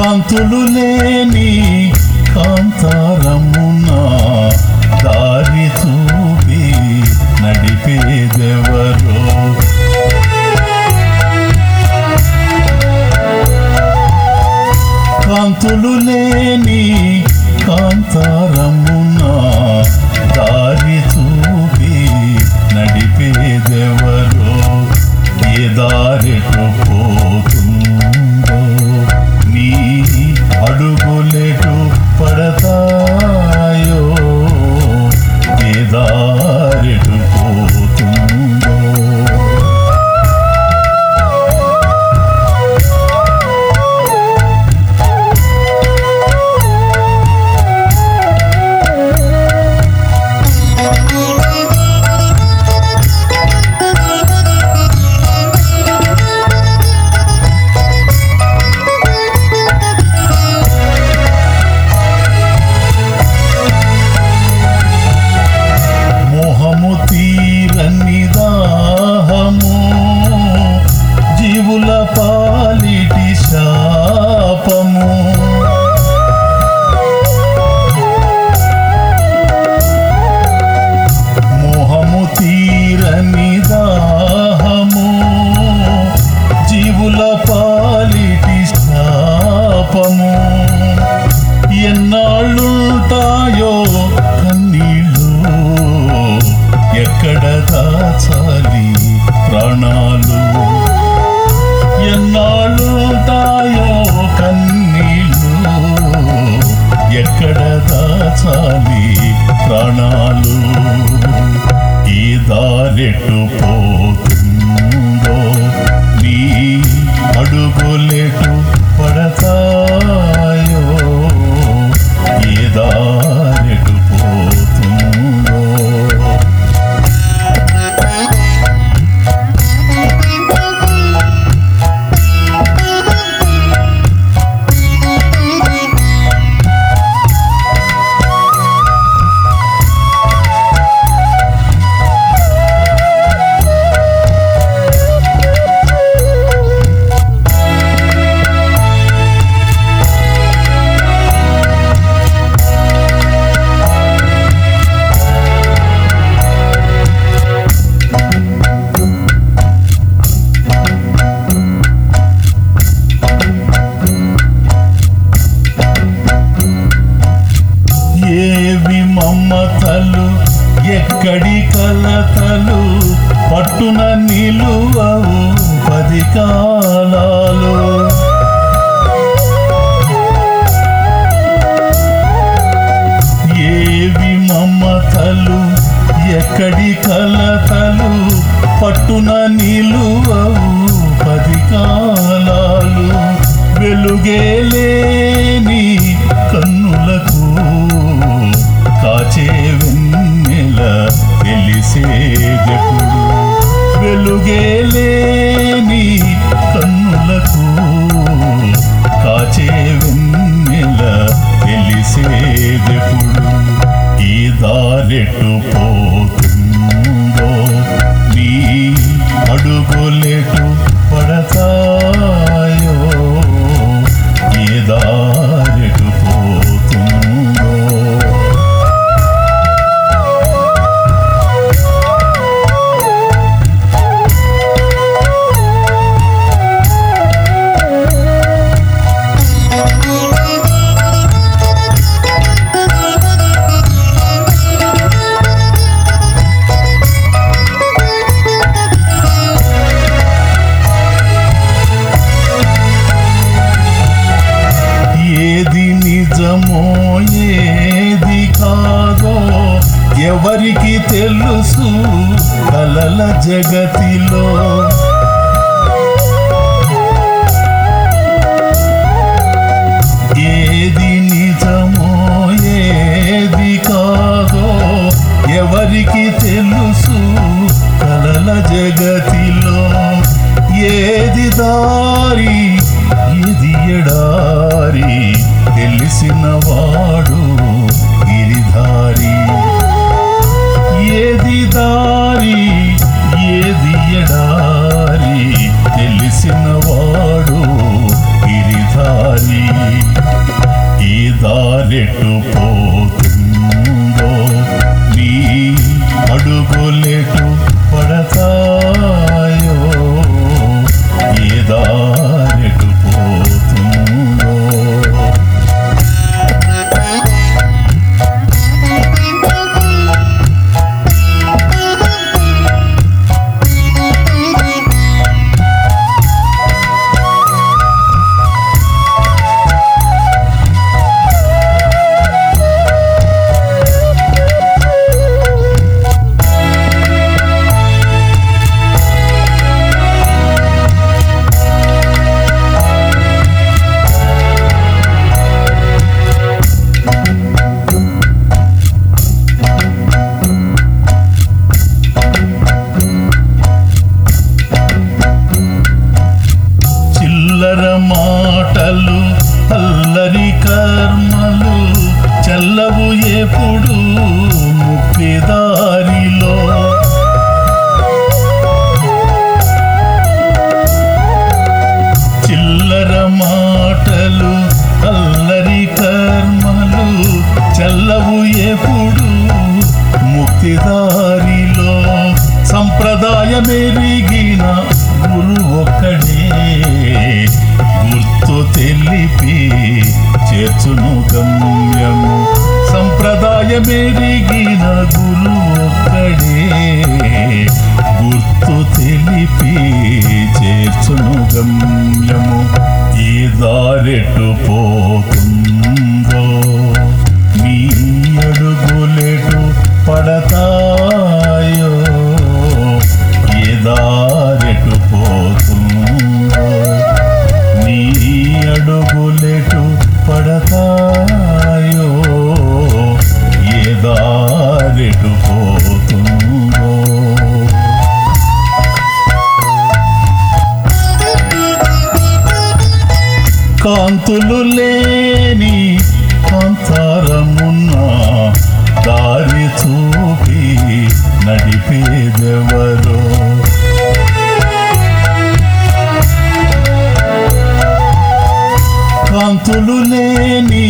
కాంతులు లేని కాంతారమున దారి చూపి నడిపేదెవరో. కాంతులు లేని కావాలి దిశా చాలి ప్రాణాలు. ఈ దారెట్టు పోతుందో నీ అడుగులెటు తెలుసు కలల జగతిలో. అడుగులెటు పడతా కర్మలు చల్లవు ఎప్పుడు ముక్తిదారిలో చిల్లర మాటలు అల్లరి కర్మలు చల్లవు ఎప్పుడు ముక్తిదారిలో సంప్రదాయమెరిగిన గురు ఒక్కడే గుర్తు తెలిపి నేర్చును గమ్యము సంప్రదాయమెరిగిన గురు ఒక్కడే. కాంతులు లేని సంసారమున్న దారి చూపి నడిపేదెవరు. కాంతులు లేని